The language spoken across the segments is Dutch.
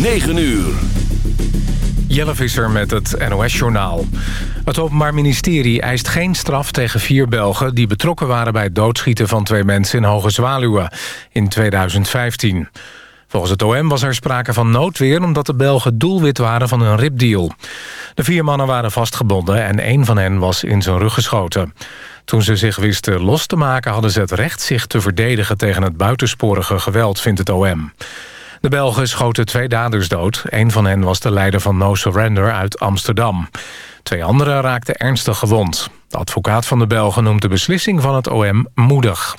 9 uur. Jelle Visser met het NOS-journaal. Het Openbaar Ministerie eist geen straf tegen vier Belgen... die betrokken waren bij het doodschieten van twee mensen in Hoge Zwaluwe in 2015. Volgens het OM was er sprake van noodweer... omdat de Belgen doelwit waren van een ripdeal. De vier mannen waren vastgebonden en één van hen was in zijn rug geschoten. Toen ze zich wisten los te maken... hadden ze het recht zich te verdedigen tegen het buitensporige geweld, vindt het OM. De Belgen schoten twee daders dood. Een van hen was de leider van No Surrender uit Amsterdam. Twee anderen raakten ernstig gewond. De advocaat van de Belgen noemt de beslissing van het OM moedig.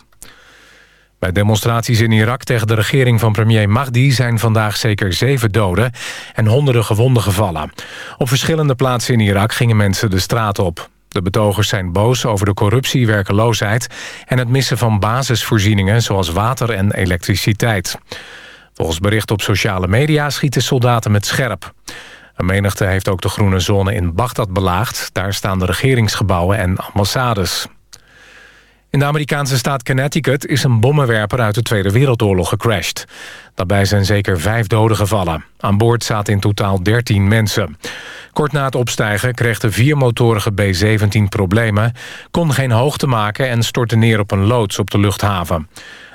Bij demonstraties in Irak tegen de regering van premier Mahdi... zijn vandaag zeker zeven doden en honderden gewonden gevallen. Op verschillende plaatsen in Irak gingen mensen de straat op. De betogers zijn boos over de corruptie, werkeloosheid... en het missen van basisvoorzieningen zoals water en elektriciteit. Volgens bericht op sociale media schieten soldaten met scherp. Een menigte heeft ook de groene zone in Bagdad belaagd. Daar staan de regeringsgebouwen en ambassades. In de Amerikaanse staat Connecticut is een bommenwerper uit de Tweede Wereldoorlog gecrashed. Daarbij zijn zeker vijf doden gevallen. Aan boord zaten in totaal 13 mensen. Kort na het opstijgen kreeg de viermotorige B-17 problemen... kon geen hoogte maken en stortte neer op een loods op de luchthaven.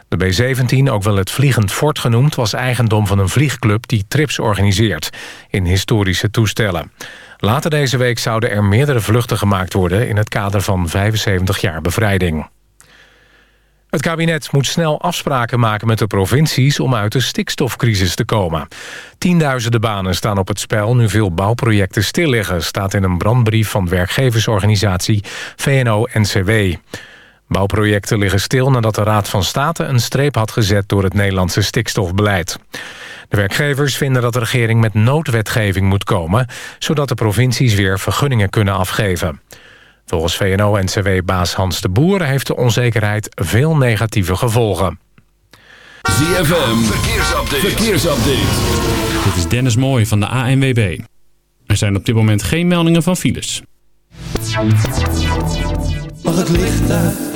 De B-17, ook wel het Vliegend Fort genoemd... was eigendom van een vliegclub die trips organiseert... in historische toestellen. Later deze week zouden er meerdere vluchten gemaakt worden... in het kader van 75 jaar bevrijding. Het kabinet moet snel afspraken maken met de provincies... om uit de stikstofcrisis te komen. Tienduizenden banen staan op het spel... nu veel bouwprojecten stil liggen... staat in een brandbrief van werkgeversorganisatie VNO-NCW. Bouwprojecten liggen stil nadat de Raad van State een streep had gezet door het Nederlandse stikstofbeleid. De werkgevers vinden dat de regering met noodwetgeving moet komen... zodat de provincies weer vergunningen kunnen afgeven. Volgens VNO-NCW-baas Hans de Boer heeft de onzekerheid veel negatieve gevolgen. ZFM, verkeersupdate. verkeersupdate. Dit is Dennis Mooij van de ANWB. Er zijn op dit moment geen meldingen van files. Mag het licht uit?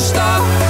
stop.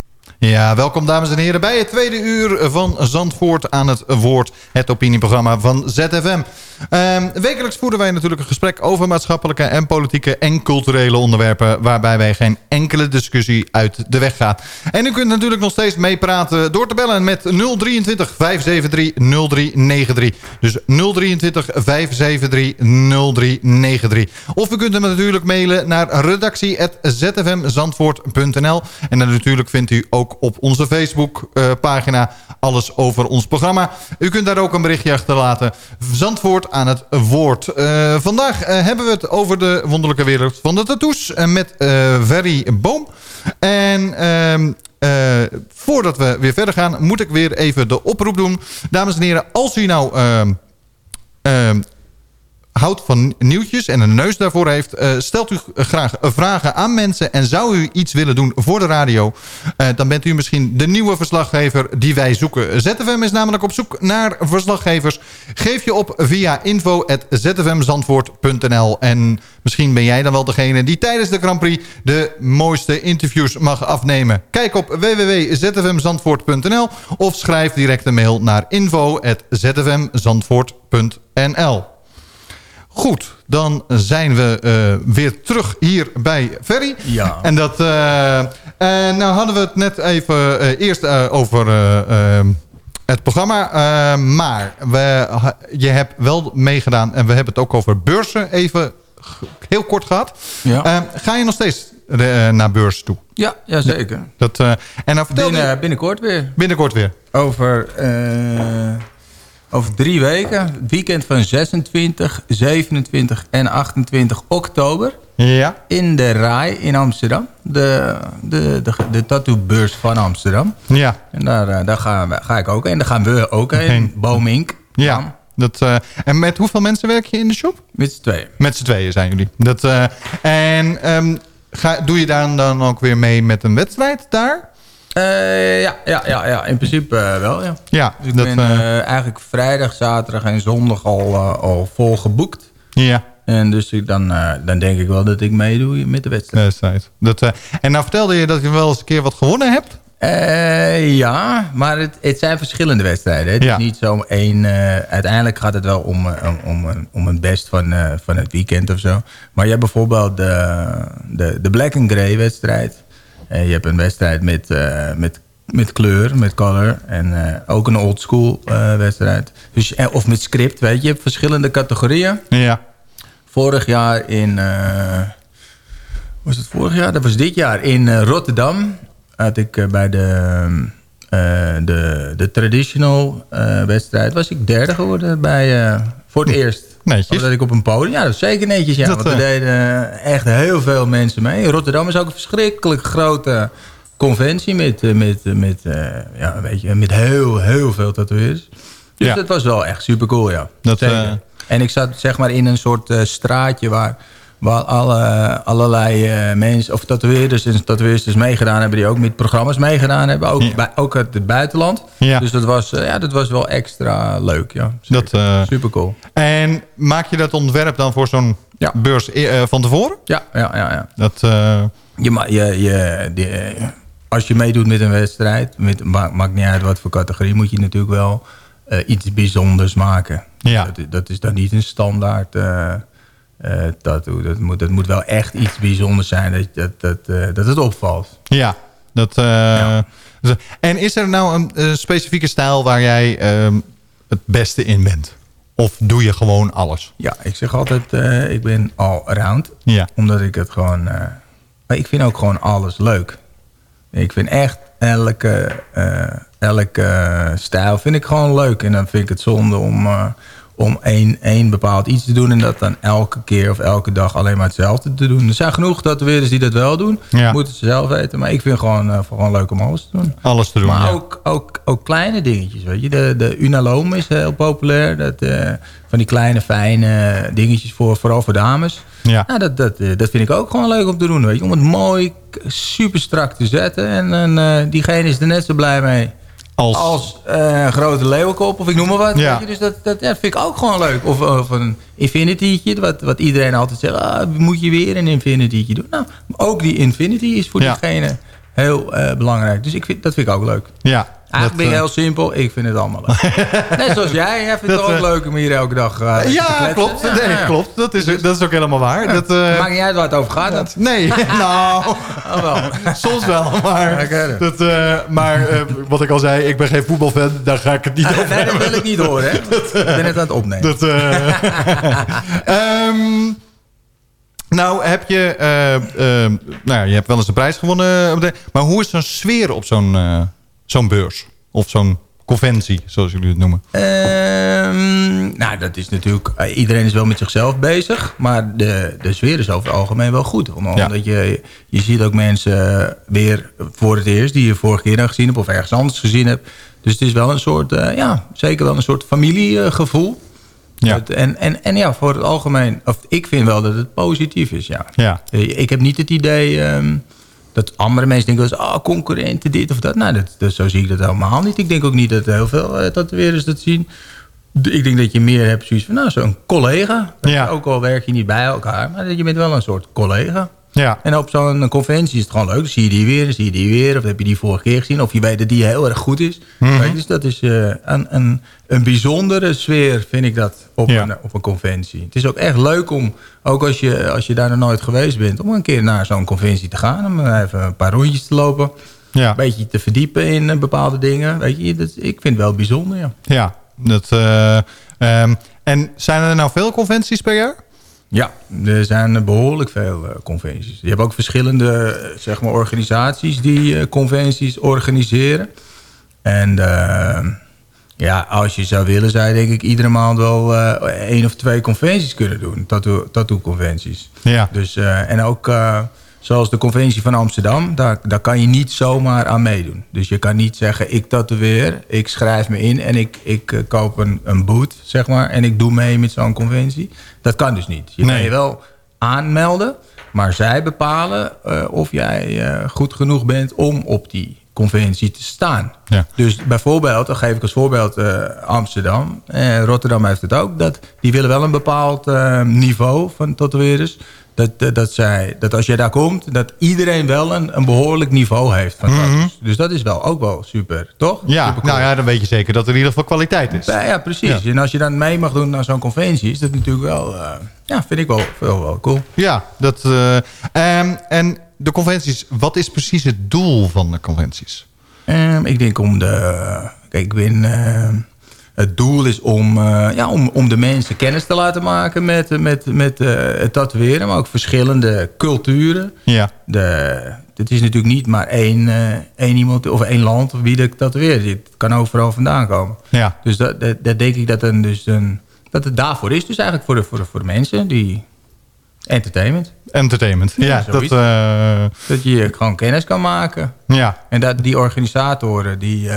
Ja, welkom dames en heren bij het tweede uur van Zandvoort aan het woord. Het opinieprogramma van ZFM. Ehm, wekelijks voeren wij natuurlijk een gesprek over maatschappelijke en politieke en culturele onderwerpen... waarbij wij geen enkele discussie uit de weg gaan. En u kunt natuurlijk nog steeds meepraten door te bellen met 023 573 0393. Dus 023 573 0393. Of u kunt hem natuurlijk mailen naar redactie.zfmzandvoort.nl. En dan natuurlijk vindt u ook op onze Facebook-pagina alles over ons programma. U kunt daar ook een berichtje achterlaten. Zandvoort aan het woord. Uh, vandaag uh, hebben we het over de wonderlijke wereld van de tattoos uh, met Verry Boom. En ehm, voordat we weer verder gaan, moet ik weer even de oproep doen. Dames en heren, als u nou ehm, ehm, houdt van nieuwtjes en een neus daarvoor heeft... Uh, stelt u graag vragen aan mensen en zou u iets willen doen voor de radio... Uh, dan bent u misschien de nieuwe verslaggever die wij zoeken. ZFM is namelijk op zoek naar verslaggevers. Geef je op via info.zfmzandvoort.nl En misschien ben jij dan wel degene die tijdens de Grand Prix... de mooiste interviews mag afnemen. Kijk op www.zfmzandvoort.nl of schrijf direct een mail naar info.zfmzandvoort.nl Goed, dan zijn we uh, weer terug hier bij Ferry. Ja. En dat, uh, uh, nou hadden we het net even eerst over het programma. maar we, je hebt wel meegedaan en we hebben het ook over beurzen even heel kort gehad. Ja. ga je nog steeds naar beurs toe? Ja, ja zeker. Dat, en nou vertel Binnen, binnenkort weer. Binnenkort weer. Over... Over drie weken, het weekend van 26, 27 en 28 oktober. Ja. In de RAI in Amsterdam. De, de, de, de tattoo-beurs van Amsterdam. Ja. En daar, daar ga, ga ik ook heen. Daar gaan we ook heen. Boomink. Ja. Dat, uh, en met hoeveel mensen werk je in de shop? Met z'n tweeën. Met z'n tweeën zijn jullie. Dat, uh, en um, ga, doe je daar dan ook weer mee met een wedstrijd daar? Uh, ja, ja, ja, ja, in principe uh, wel, ja. ja dus ik dat, ben uh, eigenlijk vrijdag, zaterdag en zondag al, al vol geboekt. Ja. En dus ik dan, dan denk ik wel dat ik meedoe met de wedstrijd. wedstrijd. Dat, en nou vertelde je dat je wel eens een keer wat gewonnen hebt? ja, maar het, het zijn verschillende wedstrijden. Het ja. is niet zo één... uiteindelijk gaat het wel om, om, om, om een best van, van het weekend of zo. Maar je hebt bijvoorbeeld de, de, de Black and Grey wedstrijd. Uh, je hebt een wedstrijd met, uh, met, met kleur, met color. En uh, ook een old school wedstrijd. Dus, of met script, weet je. Je hebt verschillende categorieën. Ja. Vorig jaar in... was het vorig jaar? Dat was dit jaar in Rotterdam. Had ik bij de, de, de traditional wedstrijd... was ik derde geworden bij, voor het eerst. Netjes. Dat ik op een podium. Ja, dat is zeker netjes. Ja, dat, want er deden echt heel veel mensen mee. Rotterdam is ook een verschrikkelijk grote conventie met, met, met, ja, weet je, met heel, heel veel tatoeëerders. Dus ja. dat was wel echt super cool, ja. Dat. En ik zat zeg maar in een soort straatje waar, waar alle, allerlei uh, mensen, of tatoeëerders en tatoeëerders meegedaan hebben, die ook met programma's meegedaan hebben. Ook, ja. bij, ook uit het buitenland. Ja. Dus dat was, ja, dat was wel extra leuk, ja. Dat, super cool. En maak je dat ontwerp dan voor zo'n ja. beurs van tevoren? Ja, ja, ja. ja. Dat, je, je, je, die, als je meedoet met een wedstrijd, met, maakt, maakt niet uit wat voor categorie, moet je natuurlijk wel iets bijzonders maken. Ja. Dat, dat, is dan niet een standaard uh, tattoo. Dat moet, dat moet wel echt iets bijzonders zijn, dat, dat, dat, dat het opvalt. Ja, dat... Ja. En is er nou een specifieke stijl waar jij ehm, het beste in bent? Of doe je gewoon alles? Ja, ik zeg altijd, ik ben all-around. Ja. Omdat ik het gewoon... maar ik vind ook gewoon alles leuk. Ik vind echt elke, uh, elke uh, stijl vind ik gewoon leuk. En dan vind ik het zonde om, uh, om één, één bepaald iets te doen... en dat dan elke keer of elke dag alleen maar hetzelfde te doen. Er zijn genoeg tatoeëerders die dat wel doen. Ja. Moeten ze zelf weten. Maar ik vind gewoon, gewoon leuk om alles te doen. Alles te doen, Maar ja. ook, ook, ook kleine dingetjes, weet je. De, de Unaloom is heel populair. Dat, van die kleine, fijne dingetjes, voor, vooral voor dames... Ja. Nou, dat, dat, dat vind ik ook gewoon leuk om te doen. Weet je? Om het mooi, super strak te zetten. En, en uh, diegene is er net zo blij mee als, als uh, grote leeuwenkop of ik noem maar wat. Ja. Weet je? Dus dat, dat ja, vind ik ook gewoon leuk. Of, of een infinity'tje, wat, wat iedereen altijd zegt. Ah, moet je weer een infinity'tje doen? Nou, ook die infinity is voor Ja. diegene heel eh, belangrijk. Dus ik vind, dat vind ik ook leuk. Ja. Eigenlijk ben je heel simpel. Ik vind het allemaal leuk. Net zoals jij. Jij vindt het ook leuk om hier elke dag uh, te Ja, klopt. Ja, Nee, ja. klopt. Dat is, dat is ook helemaal waar. Ja. Dat, eh, Maakt niet uit waar het over gaat. Dat. Nee, nou, Oh, wel. soms wel. Maar, dat, eh, maar eh, wat ik al zei, ik ben geen voetbalfan. Daar ga ik het niet over Nee, dat wil ik niet horen. Hè? ik ben het aan het opnemen. Dat, eh, ehm, nou, heb je... eh, eh, nou, ja, je hebt wel eens een prijs gewonnen. de- Maar hoe is zo'n sfeer op zo'n eh, zo'n beurs? Of zo'n conventie, zoals jullie het noemen? Ehm, nou, dat is natuurlijk... eh, iedereen is wel met zichzelf bezig. Maar de, de sfeer is over het algemeen wel goed. Omdat Ja. je, je ziet ook mensen eh, weer voor het eerst... die je vorige keer gezien hebt of ergens anders gezien hebt. Dus het is wel een soort... eh, ja, zeker wel een soort familiegevoel. Ja. En, en, en ja, voor het algemeen... Of ik vind wel dat het positief is, ja. Ja. Eh, Ik heb niet het idee ehm, dat andere mensen denken... eens, oh, concurrenten, dit of dat. Nou, dat, dat, zo zie ik dat helemaal niet. Ik denk ook niet dat heel veel uh, tatoeëerders dat zien. Ik denk dat je meer hebt zoiets van, nou, zo'n collega. Ja. Ook al werk je niet bij elkaar, maar dat je bent wel een soort collega. Ja. En op zo'n conventie is het gewoon leuk. Dan zie je die weer, dan zie je die weer. Of heb je die vorige keer gezien. Of je weet dat die heel erg goed is. Mhm. Dus dat is eh, een, een, een bijzondere sfeer, vind ik dat, op, Ja. een, op een conventie. Het is ook echt leuk om, ook als je, als je daar nog nooit geweest bent... om een keer naar zo'n conventie te gaan. Om even een paar rondjes te lopen. Ja. Een beetje te verdiepen in eh, bepaalde dingen. Weet je, dat, ik vind het wel bijzonder, ja. Ja. Dat, eh, ehm, en zijn er nou veel conventies per jaar? Ja, er zijn behoorlijk veel eh, conventies. Je hebt ook verschillende eh, zeg maar, organisaties die eh, conventies organiseren. En ja, als je zou willen, zou je denk ik iedere maand wel eh, één of twee conventies kunnen doen. Tattoo- Tattoo-conventies. Ja. dus, eh, en ook zoals de conventie van Amsterdam, daar, daar kan je niet zomaar aan meedoen. Dus je kan niet zeggen, ik tatoeëer, ik schrijf me in en ik, ik eh, koop een, een boot, zeg maar. En ik doe mee met zo'n conventie. Dat kan dus niet. Je kan je wel aanmelden, maar zij bepalen eh, of jij eh, goed genoeg bent om op die conventie te staan. Ja. Dus bijvoorbeeld, dan geef ik als voorbeeld Amsterdam. Eh, Rotterdam heeft het ook. Dat, die willen wel een bepaald niveau van tatoeëerders. Dat, dat, dat, zij, dat als jij daar komt, dat iedereen wel een, een behoorlijk niveau heeft van tattoos. Dus dat is wel ook wel super, toch? Ja, nou ja, dan weet je zeker dat er in ieder geval kwaliteit is. Ja, ja, precies. Ja. En als je dan mee mag doen naar zo'n conventie, is dat natuurlijk wel, eh, ja, vind ik wel, wel, wel cool. Ja, dat, eh, ehm, en de conventies, wat is precies het doel van de conventies? Ehm, ik denk om de... Kijk, ik ben... het doel is om, eh, ja, om, om de mensen kennis te laten maken met, met, met eh, het tatoeëren. Maar ook verschillende culturen. Ja. De, het is natuurlijk niet maar één, eh, één iemand of één land wie de tatoeëert. Het kan overal vandaan komen. Ja. Dus dat, dat, dat denk ik dat, een, dus een, dat het daarvoor is. Dus eigenlijk voor de, voor de, voor de mensen die... Entertainment. Entertainment. Ja, Ja, dat, Dat je gewoon kennis kan maken. ja. En dat die organisatoren, die,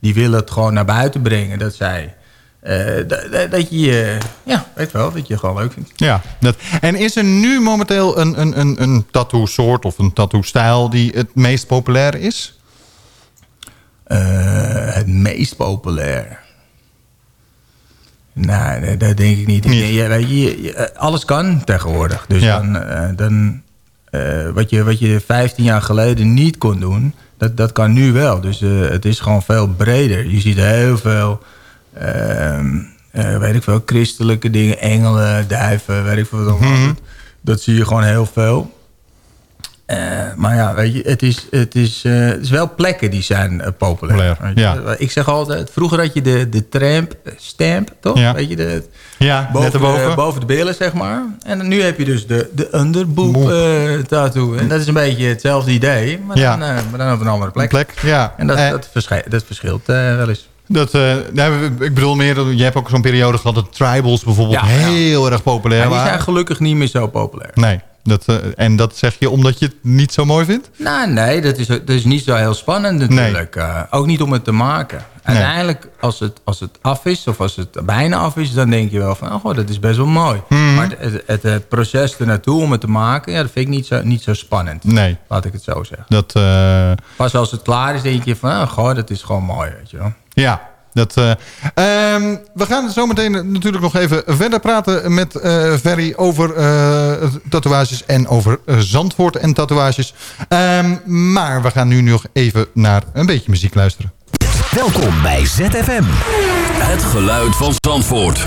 die willen het gewoon naar buiten brengen. Dat zij... eh, dat, je, eh, ja, weet wel, dat je het gewoon leuk vindt. Ja, dat. En is er nu momenteel een, een, een, een tattoo soort of een tattoo stijl die het meest populair is? Eh, het meest populair. Nou, dat, dat denk ik niet. Weet je, je- alles kan tegenwoordig. Dus Ja. dan, dan wat, je, wat je 15 jaar geleden niet kon doen, dat, dat kan nu wel. Dus eh, het is gewoon veel breder. Je ziet heel veel, ehm, eh, weet ik veel, christelijke dingen, engelen, duiven, weet ik veel allemaal. dat, dat zie je gewoon heel veel. Eh, maar ja, weet je, het is, het is, eh, het is wel plekken die zijn eh, populair. Ja. Ik zeg altijd, vroeger had je de, de tramp stamp, toch? Ja. Weet je, de, Ja, boven. De, boven de billen, zeg maar. En nu heb je dus de, de underboob tattoo. En dat is een beetje hetzelfde idee, maar, Ja. dan, maar dan op een andere plek. plek. Ja. En dat, dat, verschi- dat verschilt wel eens. dat, nou, ik bedoel meer, je hebt ook zo'n periode gehad dat tribals bijvoorbeeld Ja, ja. heel erg populair Maar die waren. zijn gelukkig niet meer zo populair. Nee, dat, eh, en dat zeg je omdat je het niet zo mooi vindt? Nou, nee, dat is, dat is niet zo heel spannend natuurlijk. Eh, ook niet om het te maken. Uiteindelijk, als het, als het af is, of als het bijna af is... dan denk je wel van, oh, goh, dat is best wel mooi. Mhm. Maar het, het, het, het proces ernaartoe om het te maken... Ja, dat vind ik niet zo, niet zo spannend. Nee. Laat ik het zo zeggen. Dat, eh, Pas als het klaar is, denk je van, oh, goh, dat is gewoon mooi, weet je wel. ja, Dat, eh, ehm, we gaan zo meteen natuurlijk nog even verder praten met uh, Ferry over uh, tatoeages en over Zandvoort en tatoeages. Um, maar we gaan nu nog even naar een beetje muziek luisteren. Welkom bij ZFM. Het geluid van Zandvoort.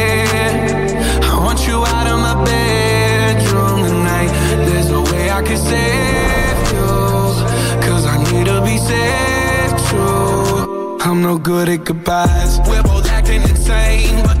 no good at goodbyes. We're both acting insane But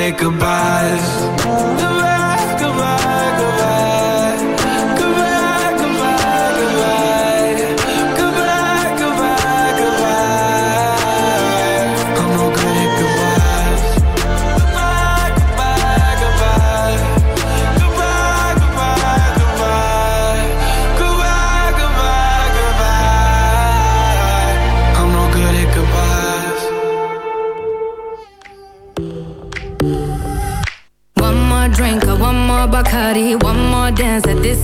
Goodbyes.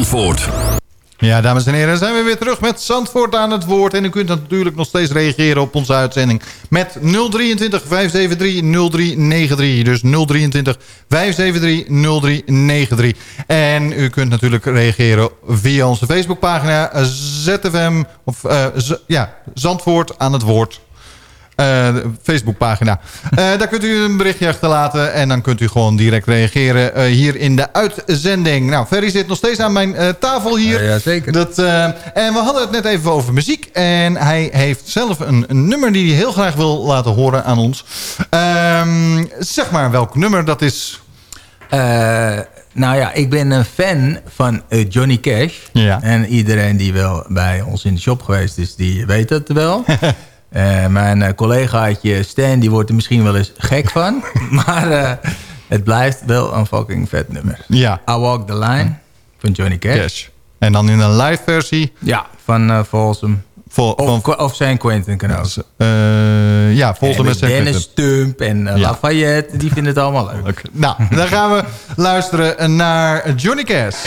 Zandvoort. Ja, dames en heren, zijn we weer terug met Zandvoort aan het woord. En u kunt natuurlijk nog steeds reageren op onze uitzending met 023 573 0393. Dus 023 573 0393. En u kunt natuurlijk reageren via onze Facebookpagina ZFM, of uh, ja, Zandvoort aan het woord. Uh, Facebookpagina. Uh, daar kunt u een berichtje achterlaten en dan kunt u gewoon direct reageren uh, hier in de uitzending. Nou, Ferry zit nog steeds aan mijn tafel hier. Ja, zeker. Dat, en we hadden het net even over muziek en hij heeft zelf een, een nummer die hij heel graag wil laten horen aan ons. Ehm, zeg maar welk nummer dat is. nou ja, ik ben een fan van Johnny Cash. Ja. En iedereen die wel bij ons in de shop geweest is, die weet het wel. Uh, mijn uh, collegaatje Stan die wordt er misschien wel eens gek van. maar uh, het blijft wel een fucking vet nummer. Ja. I Walk the Line van Johnny Cash. Cash. En dan in een live versie? Ja, van uh, Folsom. Vol, of, van, of San Quentin kan ook. ja, Folsom en Quentin. Dennis Stump en ja. Lafayette, die vinden het allemaal leuk. Okay. Nou, dan gaan we luisteren naar Johnny Cash.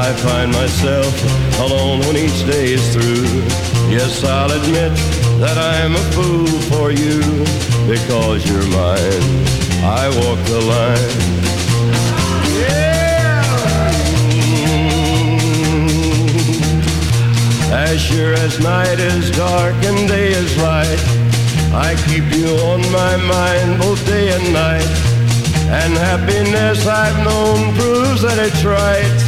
I find myself alone when each day is through. Yes, I'll admit that I'm a fool for you because you're mine. I walk the line. Yeah. As sure as night is dark and day is light, I keep you on my mind both day and night. And happiness I've known proves that it's right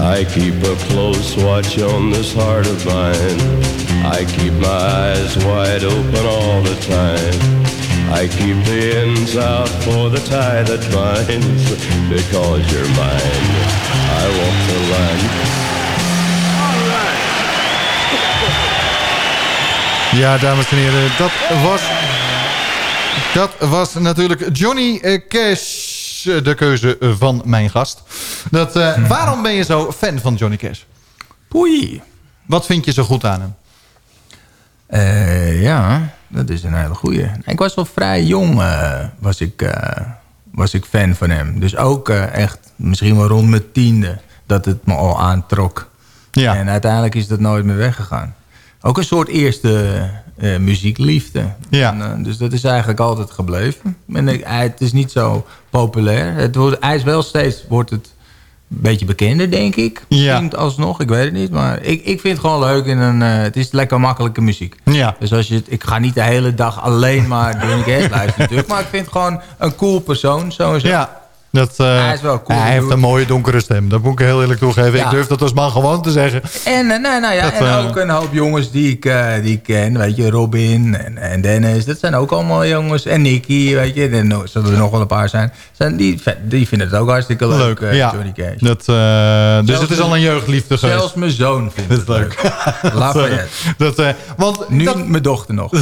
I keep a close watch on this heart of mine. I keep my eyes wide open all the time. I keep the ends out for the tie that binds. Because you're mine, I walk the line. Ja, dames en heren, dat was, dat was natuurlijk Johnny Cash de keuze van mijn gast. Dat, uh, waarom ben je zo fan van Johnny Cash? Poei. Wat vind je zo goed aan hem? Uh, ja, dat is een hele goeie. Ik was wel vrij jong, uh, was, ik, was ik fan van hem. Dus ook echt misschien wel rond mijn tiende dat het me al aantrok. Ja. En uiteindelijk is dat nooit meer weggegaan. Ook een soort eerste uh, muziekliefde. Ja. En, uh, dus dat is eigenlijk altijd gebleven. En het is niet zo populair. Het wordt, hij is wel steeds, wordt het beetje bekender, denk ik. Ja. Alsnog, ik weet het niet. Maar ik, ik vind het gewoon leuk. En een, uh, het is lekker makkelijke muziek. Ja. Dus als je het, ik ga niet de hele dag alleen maar Johnny Cash luisteren natuurlijk. Maar ik vind het gewoon een cool persoon, sowieso. Ja. Dat, uh, hij is wel cool. Hij heeft een mooie donkere stem. Dat moet ik heel eerlijk toegeven. Ja. Ik durf dat als man gewoon te zeggen. En, uh, nou, nou ja, Dat, en uh, ook een hoop jongens die ik, uh, die ik ken. Weet je, Robin en, en Dennis. Dat zijn ook allemaal jongens. En Nicky, weet je. Er zullen er nog wel een paar zijn. zijn die, die vinden het ook hartstikke leuk, leuk ja. Johnny. Dat, dus zelfs het is al een jeugdliefde geweest. Zelfs mijn zoon vindt het leuk. dat, Lafayette. dat, want, nu dat, mijn dochter nog.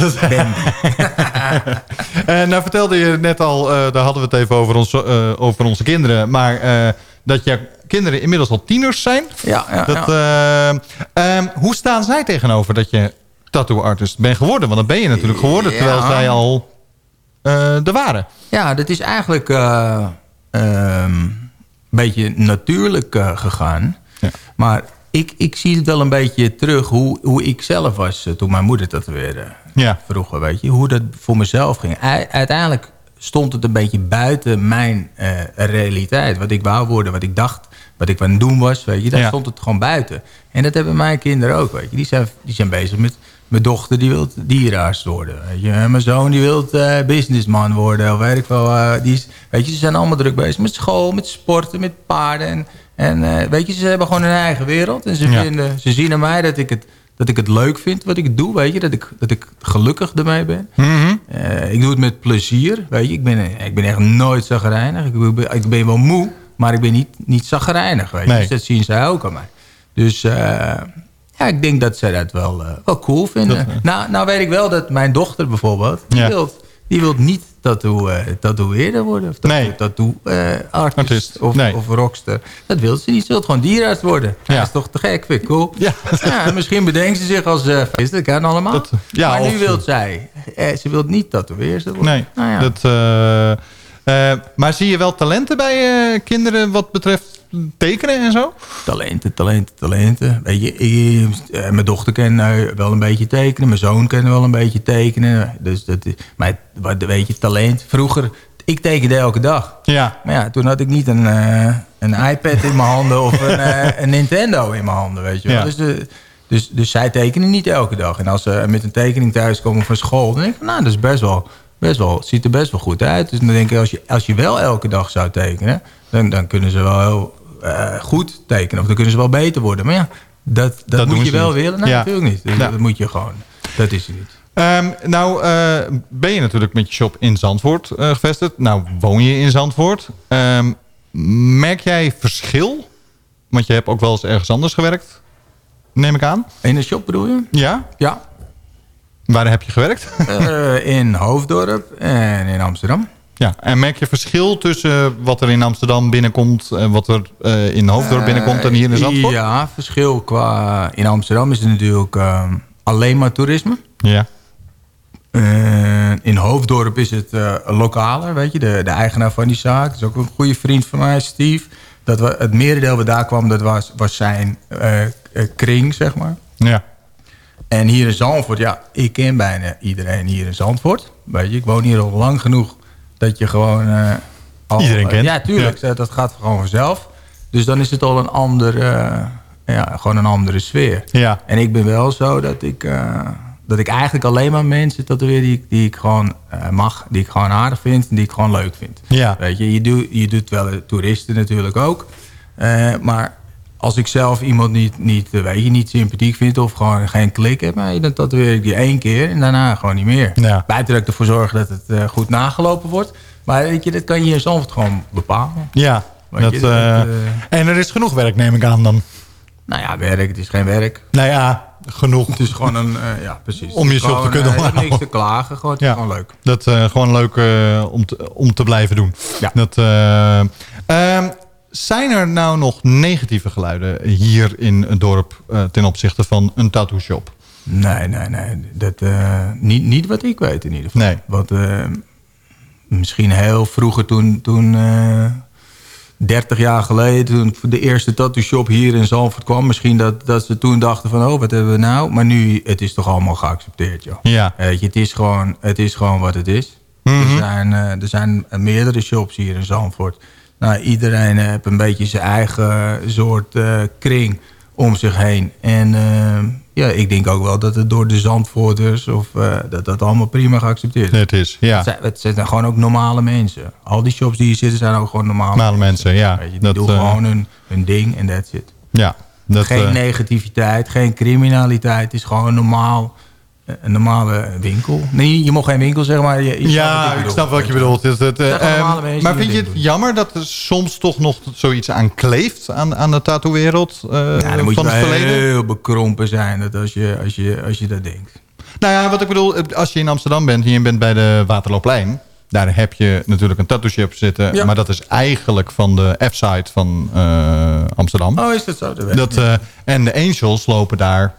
en nou vertelde je net al, daar hadden we het even over, ons, over onze kinderen... Maar uh, dat je kinderen inmiddels al tieners zijn. Ja, ja, dat, ja. Uh, um, hoe staan zij tegenover dat je tattoo artist bent geworden? Want dat ben je natuurlijk geworden terwijl zij al uh, er waren. Ja, dat is eigenlijk... Um, beetje natuurlijk eh, gegaan. Maar ik, ik zie het wel een beetje terug hoe, hoe ik zelf was eh, toen mijn moeder tatoeëerde. Ja. Vroeger, weet je. Hoe dat voor mezelf ging. Uiteindelijk stond het een beetje buiten mijn eh, realiteit. Wat ik wou worden, wat ik dacht, wat ik aan het doen was. Weet je, daar Ja. stond het gewoon buiten. En dat hebben mijn kinderen ook, weet je. Die zijn, die zijn bezig met... Mijn dochter die wil dierenarts worden. Weet je. Mijn zoon die wil eh, businessman worden. Of weet ik wel. eh, die is, weet je, ze zijn allemaal druk bezig met school, met sporten, met paarden. En, en weet je, ze hebben gewoon hun eigen wereld. En ze, Ja. vinden, ze zien aan mij dat ik, het, dat ik het leuk vind wat ik doe. Weet je, dat ik, dat ik gelukkig ermee ben. Mhm. Eh, ik doe het met plezier. Weet je, ik ben, ik ben echt nooit zagrijnig. Ik ben, ik ben wel moe, maar ik ben niet, niet zagrijnig. Weet je. Nee. Dus dat zien zij ook aan mij. Dus eh, ja, ik denk dat zij dat wel, eh, wel cool vinden. nou, nou weet ik wel dat mijn dochter bijvoorbeeld... die, Ja. wil, die wil niet tattoo, eh tatoeëerder worden. Of tattoo, tattoo eh, artist, Artist, Of, nee. of rockster. Dat wil ze niet. Ze wil gewoon dierenarts worden. Ja. Dat is toch te gek, vind ik cool. Ja. Ja, misschien bedenkt ze zich als... eh is dat kan allemaal. ja, maar nu wil zij... Ze wil niet tatoeëerster worden. Nee, Nou ja. dat, maar zie je wel talenten bij kinderen wat betreft tekenen en zo? Talenten, talenten, talenten. Weet je, ik- eh, mijn dochter kan eh, wel een beetje tekenen. Mijn zoon kan wel een beetje tekenen. Dus dat, is- maar weet je, talent. Vroeger, ik tekende elke dag. Ja. Maar ja, toen had ik niet een, eh, een iPad in mijn handen of een, eh, een Nintendo in mijn handen, weet je wel. Ja. Dus, de, dus, dus zij tekenen niet elke dag. En als ze met een tekening thuiskomen van school, dan denk ik, nou, dat is best wel, best wel, ziet er best wel goed uit. Dus dan denk ik, als je, als je wel elke dag zou tekenen, dan, dan kunnen ze wel heel eh, goed tekenen. Of dan kunnen ze wel beter worden. Maar ja, dat, dat, moet je wel niet. willen. Ja. natuurlijk niet. Dus Ja. Dat moet je gewoon. Dat is het niet. Ehm, nou, eh, ben je natuurlijk met je shop in Zandvoort eh, gevestigd. Nou, woon je in Zandvoort. Ehm, merk jij verschil? Want je hebt ook wel eens ergens anders gewerkt, neem ik aan. In de shop bedoel je? Ja? Ja. Waar heb je gewerkt? In Hoofddorp en in Amsterdam. Ja, en merk je verschil tussen wat er in Amsterdam binnenkomt... en wat er eh, in Hoofddorp binnenkomt en hier in Zandvoort? Ja, verschil qua... In Amsterdam is het natuurlijk eh, alleen maar toerisme. Ja. Eh, in Hoofddorp is het eh lokaler, weet je. De, de eigenaar van die zaak. Dat is ook een goede vriend van mij, Steve. Dat we, het merendeel wat daar kwam, dat was, was zijn eh, eh, kring, zeg maar. Ja. En hier in Zandvoort, ja, ik ken bijna iedereen hier in Zandvoort. Weet je, ik woon hier al lang genoeg dat je gewoon... eh, al, Iedereen kent. Ja, tuurlijk. Dat, dat gaat gewoon vanzelf. Dus dan is het al een andere, ja, gewoon een andere sfeer. Ja. En ik ben wel zo dat ik, eh, dat ik eigenlijk alleen maar mensen tatoeëer die, ik- die ik gewoon eh, mag. Die ik gewoon aardig vind en die ik gewoon leuk vind. Ja. Weet je, je, doet je doet wel toeristen natuurlijk ook. Eh, maar als ik zelf iemand niet, niet, eh, weet je, niet sympathiek vind of gewoon geen klik heb, maar dan tatoeëer ik die één keer en daarna gewoon niet meer. Ja. Buiten dat ik ervoor zorg dat het eh, goed nagelopen wordt. Maar weet je, dat kan je soms gewoon bepalen. Ja. Dat, je, dat, eh, en er is genoeg werk, neem ik aan dan. Nou ja, werk, het is geen werk. Nou ja, genoeg. Het is gewoon een, ja precies. Om je Het is shop te kunnen onderhouden. niks te klagen, gewoon, het is Ja. gewoon leuk. Dat eh gewoon leuk om, te, om te blijven doen. Ja. Dat, eh, ehm, zijn er nou nog negatieve geluiden hier in het dorp... eh, ten opzichte van een tattoo shop? Nee, nee, nee. Dat, eh, niet, niet wat ik weet in ieder geval. Nee. Want eh, misschien heel vroeger toen... toen eh 30 jaar geleden, toen de eerste tattoo shop hier in Zalvoort kwam... misschien dat, dat ze toen dachten van, oh, wat hebben we nou? Maar nu, het is toch allemaal geaccepteerd, joh. Ja. Weet je, het is gewoon, het is gewoon wat het is. Mhm. er, zijn, eh, er zijn meerdere shops hier in Zandvoort. Nou, iedereen heeft een beetje zijn eigen soort eh, kring om zich heen. En eh, ja, ik denk ook wel dat het door de Zandvoorters... of eh, dat dat allemaal prima geaccepteerd is. Het is, ja. Het zijn, het zijn gewoon ook normale mensen. Al die shops die hier zitten zijn ook gewoon normale, Normale mensen, ja. Weet je, die Dat, doen gewoon hun, hun ding en that's it. Ja. Dat, geen negativiteit, geen criminaliteit. Het is gewoon normaal, een normale winkel. Nee, je mag geen winkel zeggen, maar... Je, ja, ik snap wat je bedoelt. Het, het, eh, ehm, maar die vind je het jammer dat er soms toch nog zoiets aan kleeft... aan, aan de tattoo-wereld eh, Ja, dan moet je het verleden? heel bekrompen zijn dat als, je, als, je, als je dat denkt. Nou ja, wat ik bedoel, als je in Amsterdam bent en je bent bij de Waterloopplein... daar heb je natuurlijk een tattoo shop zitten... Ja. maar dat is eigenlijk van de F-site van eh, Amsterdam. Oh, is dat zo? Dat Dat, eh, en de Angels lopen daar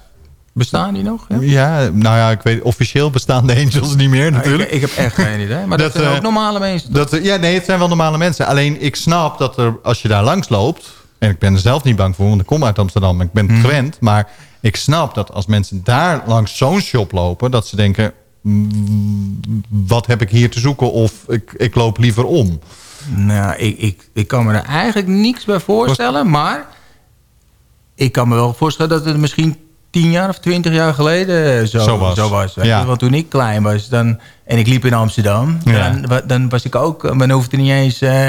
Bestaan die nog? Ja, Ja, nou ja, ik weet officieel bestaan de Angels niet meer Nou, natuurlijk. ik, ik heb echt geen idee. Maar dat, Dat, zijn eh, ook normale mensen. Dat, ja, nee, het zijn wel normale mensen. Alleen ik snap dat er, als je daar langs loopt... en ik ben er zelf niet bang voor, want ik kom uit Amsterdam... en ik ben het gewend, maar ik snap dat als mensen daar langs zo'n shop lopen... dat ze denken, mm, wat heb ik hier te zoeken? Of ik, ik loop liever om. Nou, ik, ik, ik kan me er eigenlijk niks bij voorstellen. Maar ik kan me wel voorstellen dat het misschien tien jaar of twintig jaar geleden zo, Zo was. Zo was weet Ja. Want toen ik klein was dan, en ik liep in Amsterdam... Ja. Dan, dan was ik ook... Dan hoefde niet eens eh,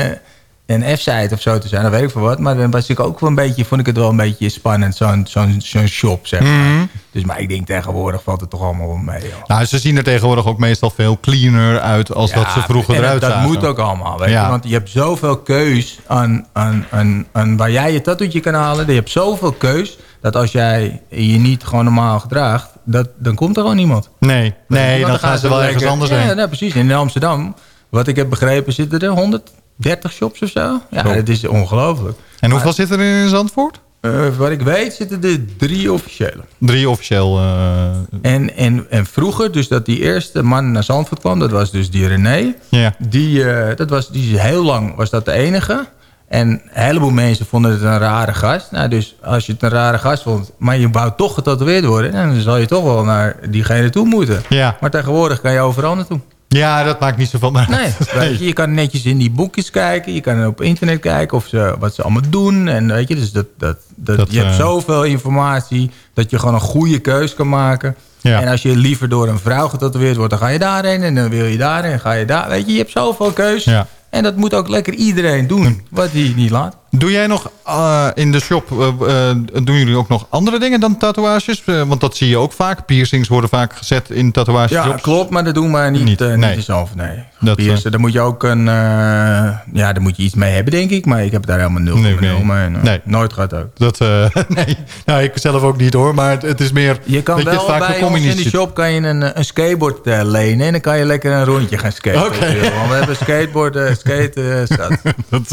een F-site of zo te zijn. Dat weet ik veel wat. Maar dan was ik ook wel een beetje... Vond ik het wel een beetje spannend. Zo'n zo'n zo'n shop, zeg maar. Mhm. Dus maar ik denk tegenwoordig valt het toch allemaal wel mee. joh. Nou, ze zien er tegenwoordig ook meestal veel cleaner uit... als dat ze vroeger en eruit dat zagen. moet ook allemaal, weet Ja. je. Want je hebt zoveel keus aan, aan, aan, aan waar jij je tattoetje kan halen. Je hebt zoveel keus dat als jij je niet gewoon normaal gedraagt... Dat, dan komt er gewoon niemand. Nee, nee dan gaan ze wel ergens anders heen. Ja, precies. In Amsterdam, wat ik heb begrepen, zitten er 130 shops of zo. Ja, Zo. het is ongelooflijk. En hoeveel zit er in Zandvoort? Uh, wat ik weet zitten er drie officiële. Drie officieel. eh, En, en, en vroeger, dus dat die eerste man naar Zandvoort kwam... dat was dus die René. Ja. Die, eh, dat was, die heel lang was dat de enige. En een heleboel mensen vonden het een rare gast. Nou, dus als je het een rare gast vond... maar je wou toch getatoeëerd worden... dan zal je toch wel naar diegene toe moeten. Ja. Maar tegenwoordig kan je overal naartoe. ja, dat maakt niet zoveel uit. Nee, weet je, je kan netjes in die boekjes kijken. Je kan op internet kijken of ze, wat ze allemaal doen. En weet je, dus dat, dat, dat, Dat, je hebt eh, zoveel informatie dat je gewoon een goede keus kan maken. Ja. En als je liever door een vrouw getatoeëerd wordt, dan ga je daarheen. En dan wil je daarheen, en ga je daar. Weet je, je hebt zoveel keus. Ja. En dat moet ook lekker iedereen doen, wat hij niet laat. Doe jij nog eh, in de shop, eh, eh, doen jullie ook nog andere dingen dan tatoeages? Want dat zie je ook vaak. Piercings worden vaak gezet in tatoeages. Ja, klopt, maar dat doen we niet, Niet, nee. niet zelf. Nee. Dat, Piercen, daar moet je ook een... ja, daar moet je iets mee hebben, denk ik. Maar ik heb daar helemaal nul Nee, nee. nou, Nee. Nooit gehad ook. Dat, nee, nou, ik zelf ook niet hoor. Maar het, het is meer Je kan je wel vaak bij ons in de shop kan je een, een skateboard lenen. En dan kan je lekker een rondje gaan skaten. Wil. Want we hebben skateboard, skaten, staat. Dat,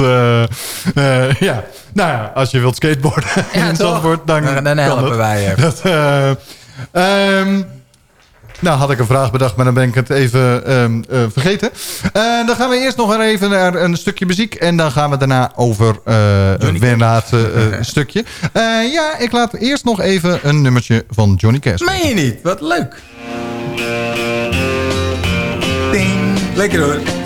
eh, eh, ja. Nou ja, als je wilt skateboarden Ja, in? Zandvoort, dan, Dan- helpen dat. wij je. Dat, eh, ehm, nou, had ik een vraag bedacht, maar dan ben ik het even ehm, eh, vergeten. Eh, dan gaan we eerst nog even naar een stukje muziek. En dan gaan we daarna over eh weer naar het eh, eh, stukje. Eh, ja, ik laat eerst nog even een nummertje van Johnny Cash. Meen je niet? Wat leuk. Ding. Lekker hoor.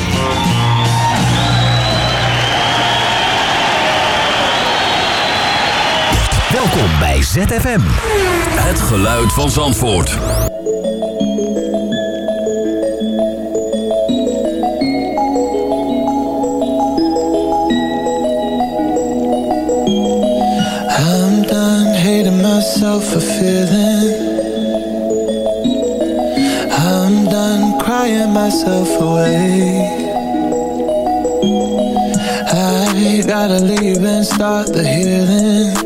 Welkom bij ZFM. Het geluid van Zandvoort. I'm done hating myself for feeling. I'm done crying myself away. I gotta leave and start the healing.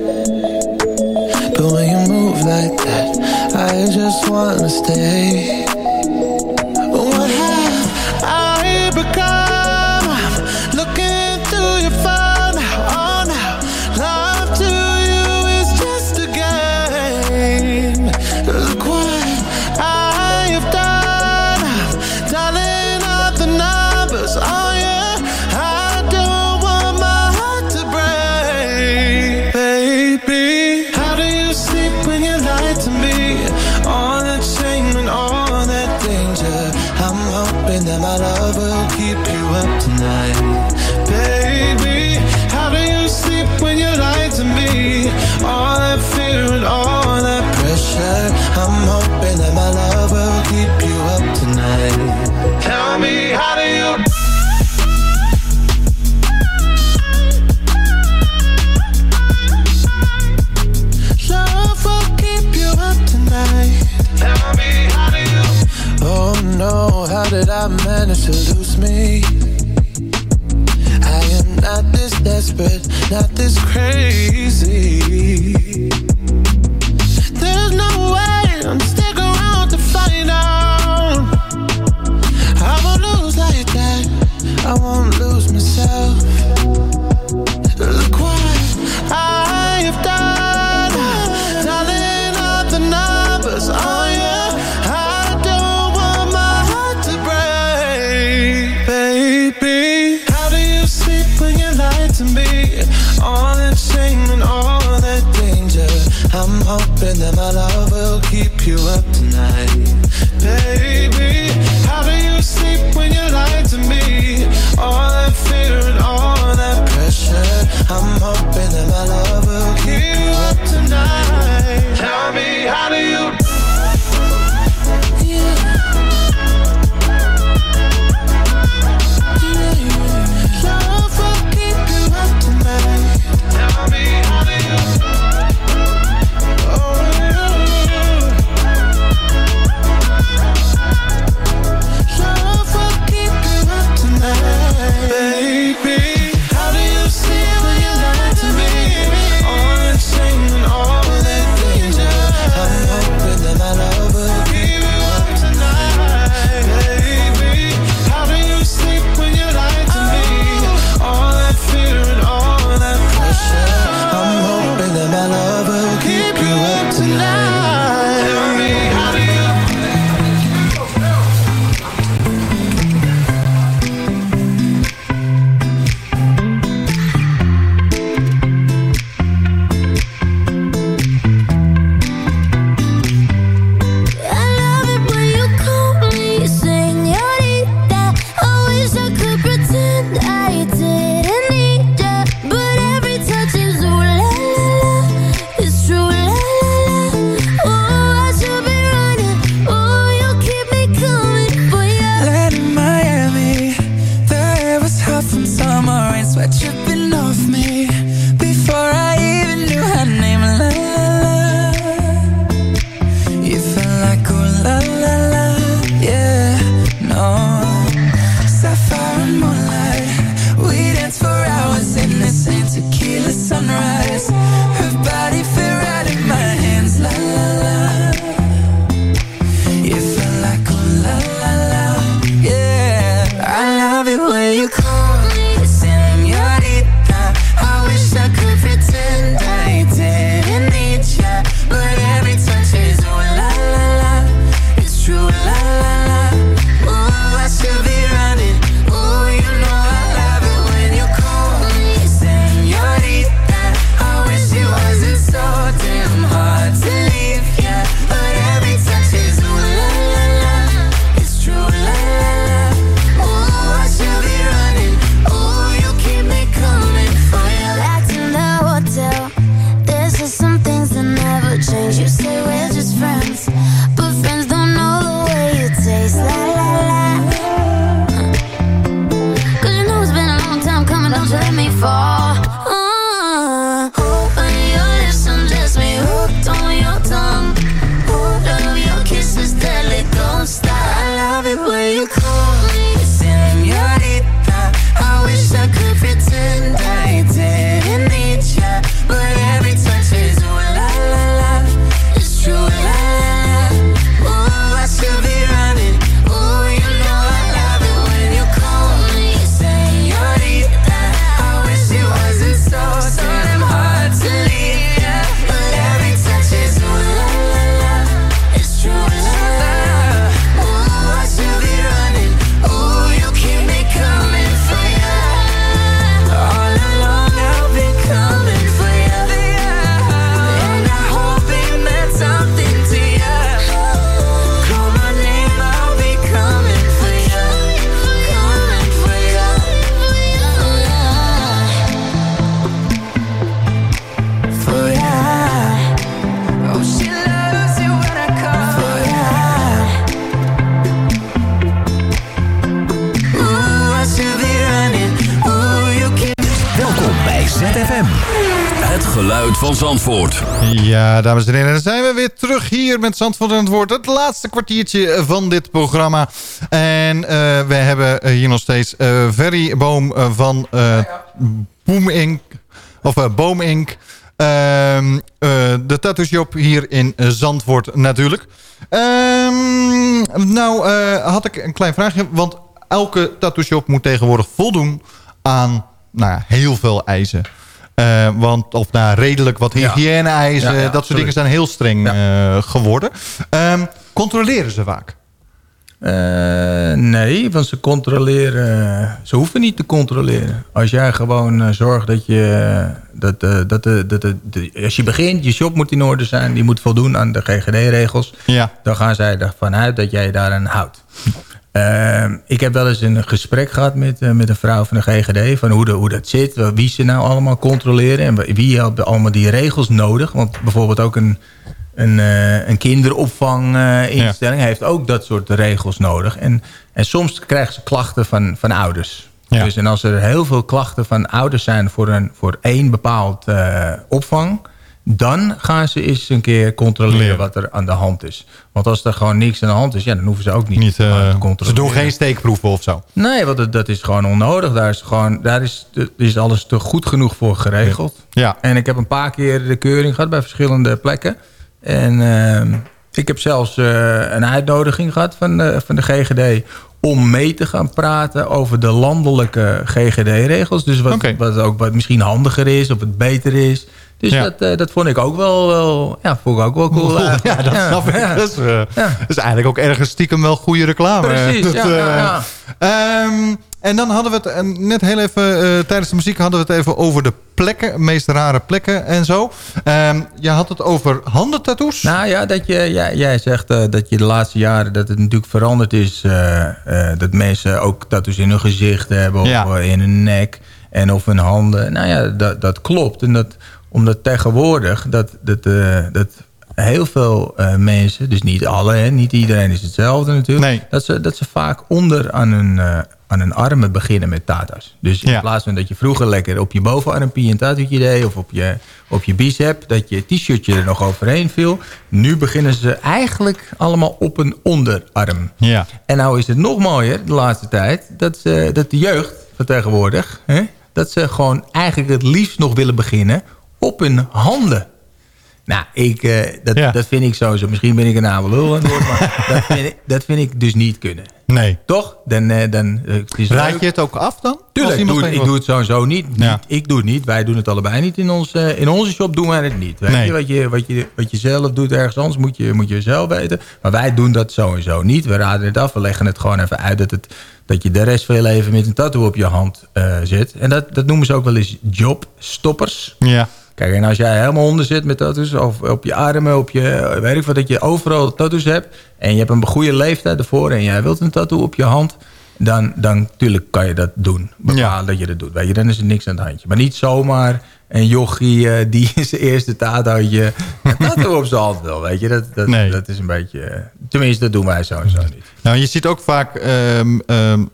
just wanna stay. got this crazy And my love will keep you up tonight. Tell me, how do you? Zandvoort. Ja, dames en heren, dan zijn we weer terug hier met Zandvoort aan het woord. Het laatste kwartiertje van dit programma. En uh, we hebben hier nog steeds uh, Boom van uh, Boom Inc. Of Boom Inc. Ehm, de tattoo shop hier in Zandvoort natuurlijk. Um, nou, had ik een klein vraagje. Want elke tattoo shop moet tegenwoordig voldoen aan nou heel veel eisen. Uh, want, of nou, redelijk wat hygiëne-eisen. Ja, ja, dat soort dingen zijn heel streng uh, geworden. Um, controleren ze vaak? Uh, nee, want ze controleren... Ze hoeven niet te controleren. Als jij gewoon zorgt dat je... Dat, dat, dat, dat, als je begint, je shop moet in orde zijn. Die moet voldoen aan de GGD-regels. Ja. Dan gaan zij ervan uit dat jij je daaraan houdt. Uh, ik heb wel eens een gesprek gehad met, uh, met een vrouw van de GGD... van hoe, de, hoe dat zit, wie ze nou allemaal controleren... en wie hebben allemaal die regels nodig. Want bijvoorbeeld ook een, een, uh, een kinderopvanginstelling... Ja. heeft ook dat soort regels nodig. En, en soms krijgen ze klachten van, van ouders. Ja. Dus, en als er heel veel klachten van ouders zijn... voor, een, voor één bepaald opvang dan gaan ze eens een keer controleren Leren. wat er aan de hand is. Want als er gewoon niks aan de hand is, ja, dan hoeven ze ook niet, niet uh, te controleren. Ze doen geen steekproeven of zo? Nee, want dat, dat is gewoon onnodig. Daar is, gewoon, daar is, is alles te goed genoeg voor geregeld. Ja. En ik heb een paar keer de keuring gehad bij verschillende plekken. En uh, ik heb zelfs uh, een uitnodiging gehad van van de GGD om mee te gaan praten over de landelijke GGD-regels. Dus wat, okay. wat ook wat misschien handiger is, of het beter is. Dus ja. dat, uh, dat vond ik ook wel, wel, ja, vond ik ook wel cool. Ja, ja dat ja. snap ik. Ja. Dat, is, uh, dat, is, eigenlijk ook ergens stiekem wel goede reclame. Precies, dat, uh, um, en dan hadden we het net heel even, tijdens de muziek hadden we het even over de plekken, meest rare plekken en zo. Um, je had het over handentattoos. Nou ja, dat je, jij, jij zegt dat je de laatste jaren, dat het natuurlijk veranderd is. dat mensen ook tattoos in hun gezicht hebben of ja. in hun nek en of hun handen. Nou ja, dat, dat klopt. En dat omdat tegenwoordig dat, dat, dat heel veel uh, mensen, dus niet alle, hè, niet iedereen is hetzelfde natuurlijk. Nee. Dat, ze, dat ze vaak onder aan hun, uh, aan hun armen beginnen met tato's. Dus in ja. plaats van dat je vroeger lekker op je bovenarmpje een tatootje deed... of op je, op je bicep, dat je t-shirtje er nog overheen viel... nu beginnen ze eigenlijk allemaal op een onderarm. Ja. En nou is het nog mooier de laatste tijd... dat, ze, dat de jeugd van tegenwoordig... Hè, dat ze gewoon eigenlijk het liefst nog willen beginnen op hun handen. Nou, ik, uh, dat, ja. dat vind ik sowieso. Misschien ben ik een oude lul aan het worden, maar dat vind, ik, dat vind ik dus niet kunnen. Nee. Toch? Dan, uh, dan, uh, is Raad leuk. je het ook af dan? Tuurlijk, ik doe, ik doe het sowieso niet. Ja. niet. Ik doe het niet. Wij doen het allebei niet. In, ons, in onze shop doen wij het niet. Weet Nee. je, wat, je, wat, je, wat je zelf doet ergens anders moet je, moet je zelf weten. Maar wij doen dat sowieso niet. We raden het af. We leggen het gewoon even uit dat, het, dat je de rest van je leven met een tattoo op je hand zit. En dat, dat noemen ze ook wel eens jobstoppers. Ja. Kijk, en als jij helemaal onder zit met tattoos... of op je armen, op je... weet ik wat, dat je overal tattoos hebt... en je hebt een goede leeftijd ervoor... en jij wilt een tattoo op je hand... dan, dan natuurlijk kan je dat doen. Bepalen Ja. dat je dat doet. Weet je, dan is er niks aan het handje. Maar niet zomaar een jochie uh, die zijn eerste tatootje... een tattoo op zijn hand wil, weet je. Dat, dat, Nee. dat is een beetje... uh, tenminste, dat doen wij sowieso niet. Nou, je ziet ook vaak um, um,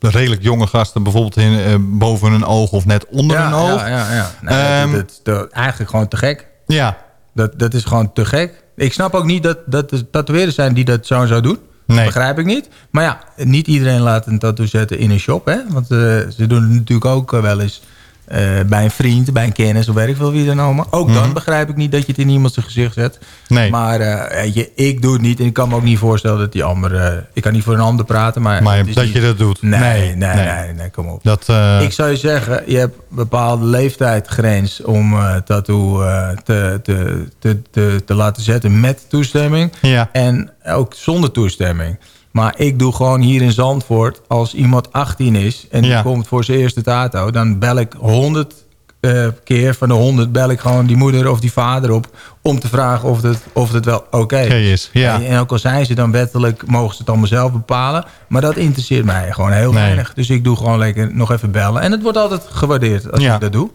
redelijk jonge gasten... bijvoorbeeld in, uh, boven hun oog of net onder ja, hun oog. Ja, ja, ja. Nee, Um, dat, dat, dat- eigenlijk gewoon te gek. Ja. Dat, dat is gewoon te gek. Ik snap ook niet dat, dat er tatoeëerders zijn die dat zo en zo doen. Nee. Begrijp ik niet. Maar ja, niet iedereen laat een tattoo zetten in een shop. Hè? Want eh, ze doen het natuurlijk ook eh, wel eens eh, bij een vriend, bij een kennis of weet ik veel wie dan allemaal. Ook dan Mhm. begrijp ik niet dat je het in iemand zijn gezicht zet. Nee. Maar eh, weet je, ik doe het niet. En ik kan me ook niet voorstellen dat die ander... eh, ik kan niet voor een ander praten, maar... Maar dat niet- je dat doet. Nee, Nee, nee, nee. nee, nee, kom op. Dat, Ik zou je zeggen, je hebt een bepaalde leeftijdsgrens om tattoo te, te, te, te, te laten zetten met toestemming. Ja. En ook zonder toestemming. Maar ik doe gewoon hier in Zandvoort, als iemand 18 is en die Ja. komt voor zijn eerste tato, dan bel ik 100 uh, keer van de 100 bel ik gewoon die moeder of die vader op om te vragen of het, of het wel oké okay is, ja. En, en ook al zijn ze dan wettelijk, mogen ze het allemaal zelf bepalen. Maar dat interesseert mij gewoon heel Nee. weinig. Dus ik doe gewoon lekker nog even bellen. En het wordt altijd gewaardeerd als Ja. ik dat doe.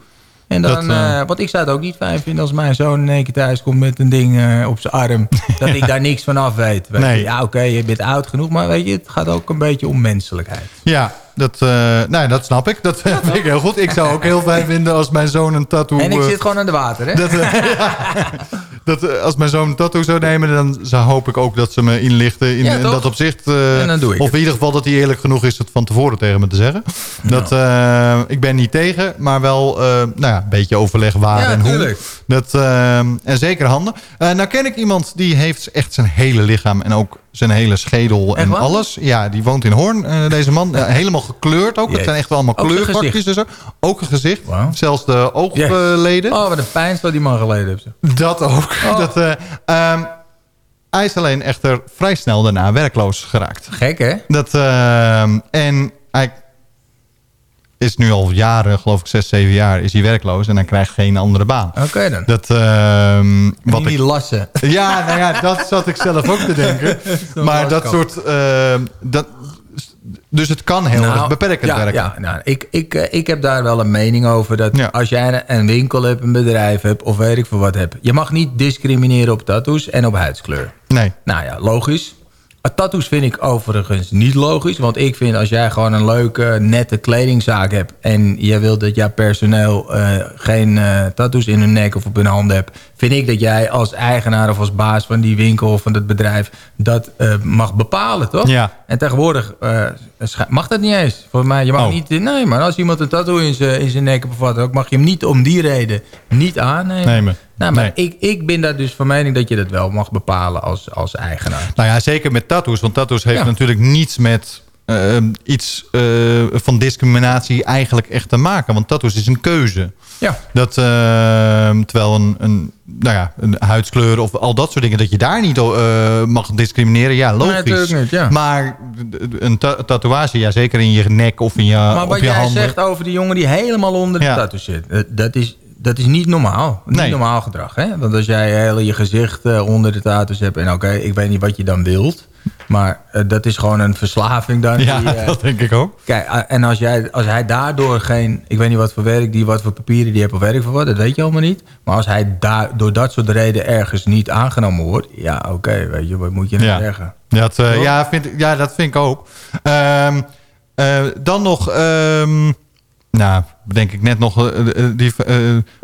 En dan, Dat, eh, eh, want ik zou het ook niet fijn vinden als mijn zoon in één keer thuis komt met een ding eh, op zijn arm. dat ik daar niks van af weet. Weet Nee. je. Ja, oké, je bent oud genoeg, maar weet je, het gaat ook een beetje om menselijkheid. Ja, dat, eh, nou, dat snap ik. Dat vind ik heel goed. Ik zou ook heel fijn vinden als mijn zoon een tattoo... En ik zit gewoon aan de water, hè? Dat, eh, dat, eh, als mijn zoon een tattoo zou nemen... dan zou, hoop ik ook dat ze me inlichten in, Ja, in toch? dat opzicht. eh, En dan doe ik of het. in ieder geval dat hij eerlijk genoeg is... het van tevoren tegen me te zeggen. Dat, eh, ik ben niet tegen, maar wel nou ja, een beetje overleg waar Ja, en hoe. Dat, en zeker handen. Nou ken ik iemand die heeft echt zijn hele lichaam... en ook zijn hele schedel en alles. Ja, die woont in Hoorn, eh, deze man. Helemaal gekleurd ook. Het zijn echt wel allemaal kleurpakjes en zo. Ook een gezicht. Zelfs de oogleden. Oh, wat een pijn wat die man geleden heeft. Dat ook. Oh. Dat, eh, ehm, hij is alleen echter vrij snel daarna werkloos geraakt. Gek, hè? Dat, ehm, en hij is nu al jaren, geloof ik zes, zeven jaar, is hij werkloos. En hij krijgt geen andere baan. Oké dan. Dat, ehm, Wat die ik, lassen. ja, nou ja, dat zat ik zelf ook te denken. Maar dat soort... ehm, dat, dus het kan heel erg beperkend ja, werken. Ja, nou, ik, ik, eh, ik heb daar wel een mening over. Dat als jij een- een winkel hebt, een bedrijf hebt... of weet ik veel wat hebt... je mag niet discrimineren op tattoos en op huidskleur. Nee. Nou ja, logisch. Uh, Tattoos vind ik overigens niet logisch. Want ik vind als jij gewoon een leuke, nette kledingzaak hebt... en jij wilt dat jouw personeel eh, geen eh, tattoos in hun nek of op hun handen hebt... vind ik dat jij als eigenaar of als baas van die winkel of van het bedrijf... dat eh, mag bepalen, toch? Ja. En tegenwoordig eh, mag dat niet eens. Volgens mij, je mag Oh. niet... Nee, maar als iemand een tattoo in zijn nek ook... mag je hem niet om die reden niet aannemen. Nemen. Nou, maar Nee. ik, ik ben daar dus van mening dat je dat wel mag bepalen als, als eigenaar. Nou ja, zeker met tattoos. Want tattoos heeft Ja. natuurlijk niets met eh, iets eh, van discriminatie eigenlijk echt te maken. Want tattoos is een keuze. Ja. Dat, eh, terwijl een, een, nou ja, een huidskleur of al dat soort dingen... dat je daar niet mag discrimineren. Ja, Nee, logisch. natuurlijk niet, ja. Maar een ta- tatoeage, ja, zeker in je nek of in je, Maar wat je jij handen. zegt over die jongen die helemaal onder de tattoo zit... dat is, dat is niet normaal. Niet Nee. normaal gedrag. Hè? Want als jij heel je gezicht eh, onder de tattoos hebt... en oké, ik weet niet wat je dan wilt... maar eh, dat is gewoon een verslaving dan. Ja, die, eh, dat denk ik ook. Kijk, en als, jij, als hij daardoor geen... Ik weet niet wat voor werk die, wat voor papieren die heeft of werk voor wat. Dat weet je allemaal niet. Maar als hij daar, door dat soort reden ergens niet aangenomen wordt... Ja, oké, weet je, wat moet je nou Ja. zeggen? Dat, ja, vind, ja, dat vind ik ook. Ehm, eh, dan nog... ehm, nou, denk ik net nog... eh, eh, die, eh,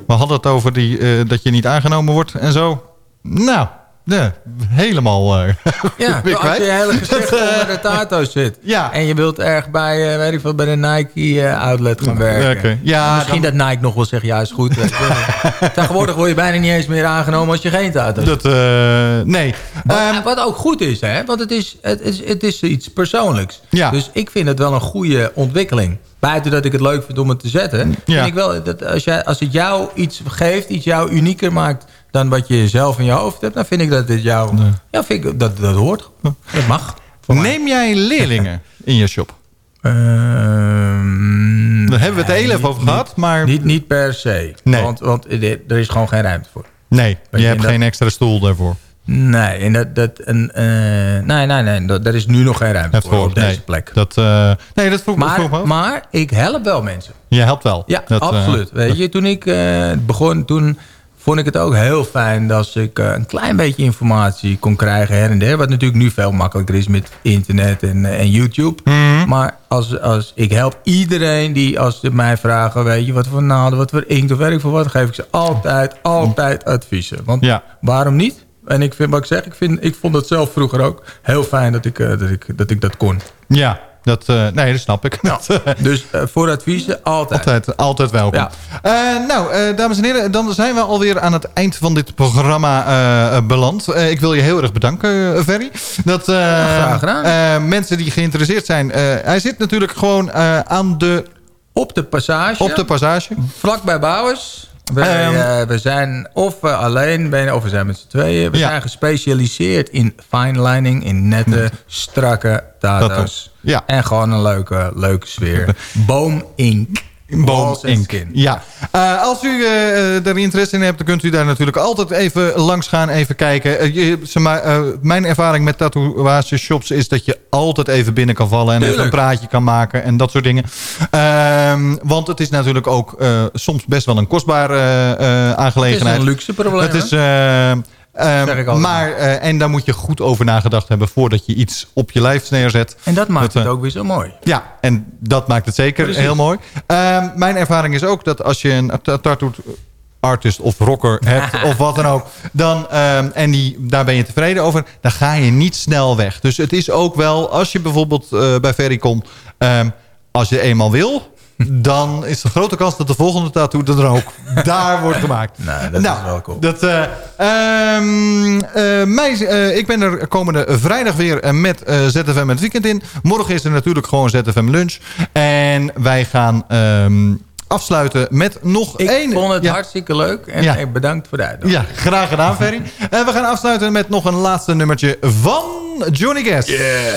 we hadden het over die, dat je niet aangenomen wordt en zo. Nou, ja, helemaal eh Ja, als je hele gezicht onder de tato zit. Ja. En je wilt erg bij, eh, weet ik veel, bij de Nike eh, outlet gaan werken. Ja, Misschien dat Nike nog wel zegt, ja is goed. Tegenwoordig word je bijna niet eens meer aangenomen als je geen tato hebt. Dat, nee. Wat, wat ook goed is, hè? want het is, het, is, het is iets persoonlijks. Ja. Dus ik vind het wel een goede ontwikkeling. Buiten dat ik het leuk vind om het te zetten. Ja. Vind ik wel dat als, jij, als het jou iets geeft, iets jou unieker maakt dan wat je zelf in je hoofd hebt, dan vind ik dat dit jou. Ja, vind ik dat dat hoort. Dat mag. Neem jij leerlingen in je shop? Ehm, Daar hebben we het nee, heel even over gehad, maar... Niet, niet per se. Nee. Want, want er is gewoon geen ruimte voor. Nee, je je, hebt dat- geen extra stoel daarvoor. Nee, en dat, dat, en, eh, nee, nee, nee, dat, daar is nu nog geen ruimte voor, op deze plek. Dat, eh, nee, dat vroeg, Maar, af. maar ik help wel mensen. Je helpt wel. Ja, Dat, eh, absoluut. Weet je, toen ik begon, toen vond ik het ook heel fijn... dat ik een klein beetje informatie kon krijgen her en der. Wat natuurlijk nu veel makkelijker is met internet en, en YouTube. Mhm. Maar als, als, ik help iedereen die als ze mij vragen... weet je, wat voor naden, wat voor inkt of werk voor wat... geef ik ze altijd, altijd adviezen. Want Ja. waarom niet? En ik vind wat ik zeg, ik, vind, ik vond het zelf vroeger ook heel fijn dat ik, eh, dat ik, dat, ik dat kon. Ja, dat, eh, nee, dat snap ik. Dat, eh, Dus voor adviezen altijd. Altijd, altijd welkom. Ja. Nou, dames en heren, dan zijn we alweer aan het eind van dit programma beland. Ik wil je heel erg bedanken, Ferry. Dat, graag gedaan. mensen die geïnteresseerd zijn. hij zit natuurlijk gewoon aan de, Op de passage. op de passage. Vlak bij Bouwers. We, Ehm. eh, we zijn of we alleen of we zijn met z'n tweeën. We Ja. zijn gespecialiseerd in fine lining, in nette, strakke tato's. Ja. En gewoon een leuke, leuke sfeer. Boom Ink. Boom. Skin. Ja. Eh, als u eh, er interesse in hebt, dan kunt u daar natuurlijk altijd even langs gaan, even kijken. Eh, je, zeg maar, eh, mijn ervaring met tatoeage shops is dat je altijd even binnen kan vallen en even een praatje kan maken en dat soort dingen. Ehm, want het is natuurlijk ook eh, soms best wel een kostbare eh, eh, Het is aangelegenheid. een luxe probleem. Het is, eh, altijd. maar, eh, en daar moet je goed over nagedacht hebben voordat je iets op je lijf neerzet. En dat maakt eh, het ook weer zo mooi. Ja, en dat maakt het zeker Precies. heel mooi. Ehm, mijn ervaring is ook dat als je een ta- tattoo artist of rocker hebt of wat dan ook, dan, ehm, en die, daar ben je tevreden over, dan ga je niet snel weg. Dus het is ook wel, als je bijvoorbeeld eh, bij Ferry komt, als je eenmaal wil, dan is de grote kans dat de volgende tattoo er dan ook daar wordt gemaakt. Nou, dat Nou, is wel cool. Dat, eh, ehm, eh, mij, eh, ik ben er komende vrijdag weer met ZFM het weekend in. Morgen is er natuurlijk gewoon ZFM lunch. En wij gaan ehm, afsluiten met nog Ik één... vond het ja, hartstikke leuk en Ja. bedankt voor de uitnodiging. ja, graag gedaan, Ferry. En we gaan afsluiten met nog een laatste nummertje van Johnny Guest. Yeah.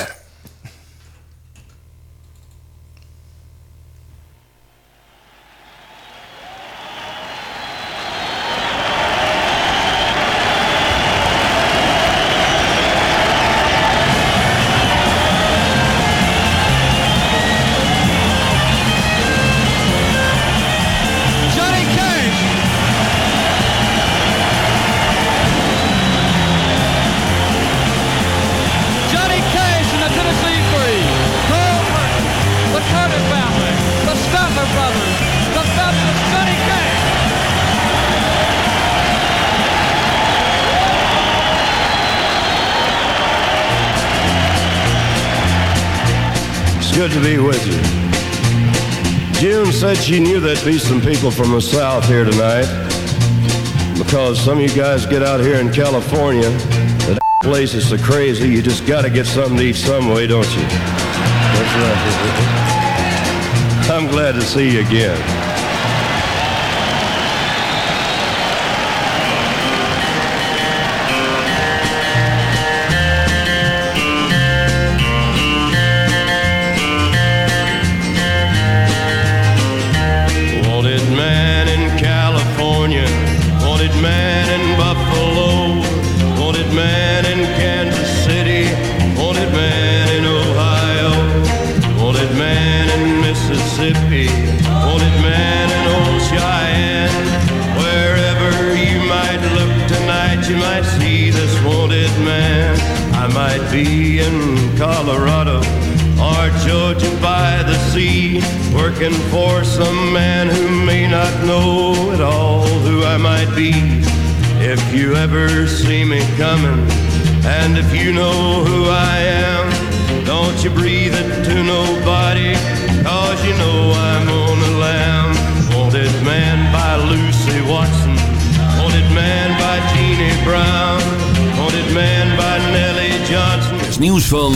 Good to be with you. June said she knew there'd be some people from the South here tonight because some of you guys get out here in California. The place is so crazy, you just got to get something to eat some way, don't you? That's right. I'm glad to see you again. Sea, working for some man who may not know at all who I might be. If you ever see me coming, and if you know who I am, don't you breathe it to nobody, cause you know I'm on the lamb. Wanted man by Lucy Watson, wanted man by Jeannie Brown, wanted man by Nellie Johnson. Het nieuws van